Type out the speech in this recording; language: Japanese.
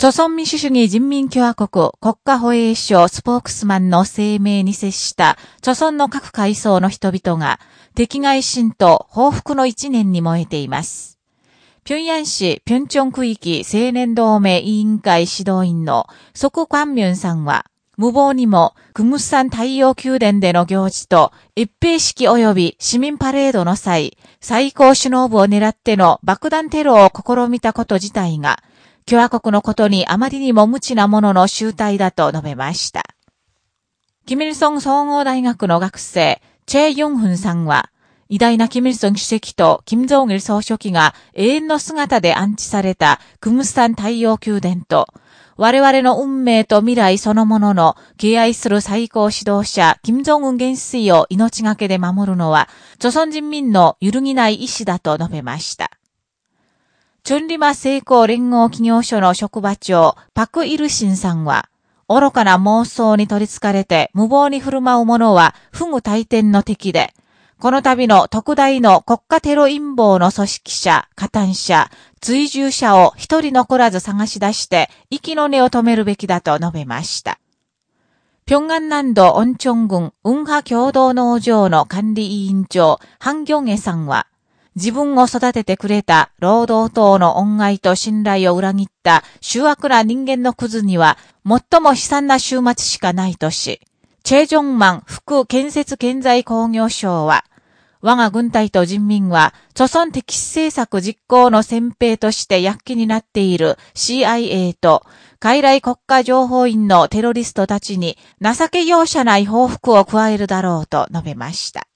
朝鮮民主主義人民共和国国家保衛省スポークスマンの声明に接した朝鮮の各階層の人々が敵外心と報復の一年に燃えています。平壌市平壌区域青年同盟委員会指導員の即官明さんは、無謀にも、クムスサン太陽宮殿での行事と、一平式及び市民パレードの際、最高首脳部を狙っての爆弾テロを試みたこと自体が、共和国のことにあまりにも無知なものの集大だと述べました。キミルソン総合大学の学生、チェ・ヨンフンさんは、偉大なキミルソン主席とキム・ジョンイル総書記が永遠の姿で安置されたクムスタン太陽宮殿と、我々の運命と未来そのものの敬愛する最高指導者、金正恩元帥を命がけで守るのは、朝鮮人民の揺るぎない意志だと述べました。チュンリマ成功連合企業所の職場長、パク・イルシンさんは、愚かな妄想に取り憑かれて無謀に振る舞う者は、不具大天の敵で、この度の特大の国家テロ陰謀の組織者、加担者、追従者を一人残らず探し出して、息の根を止めるべきだと述べました。平安南道温泉郡運波共同農場の管理委員長、ハンギョンエさんは、自分を育ててくれた労働党の恩愛と信頼を裏切った醜悪な人間のクズには最も悲惨な終末しかないとし、チェ・ジョンマン副建設建材工業省は、我が軍隊と人民は、著村敵視政策実行の先兵として躍起になっている CIA と、海来国家情報院のテロリストたちに情け容赦ない報復を加えるだろうと述べました。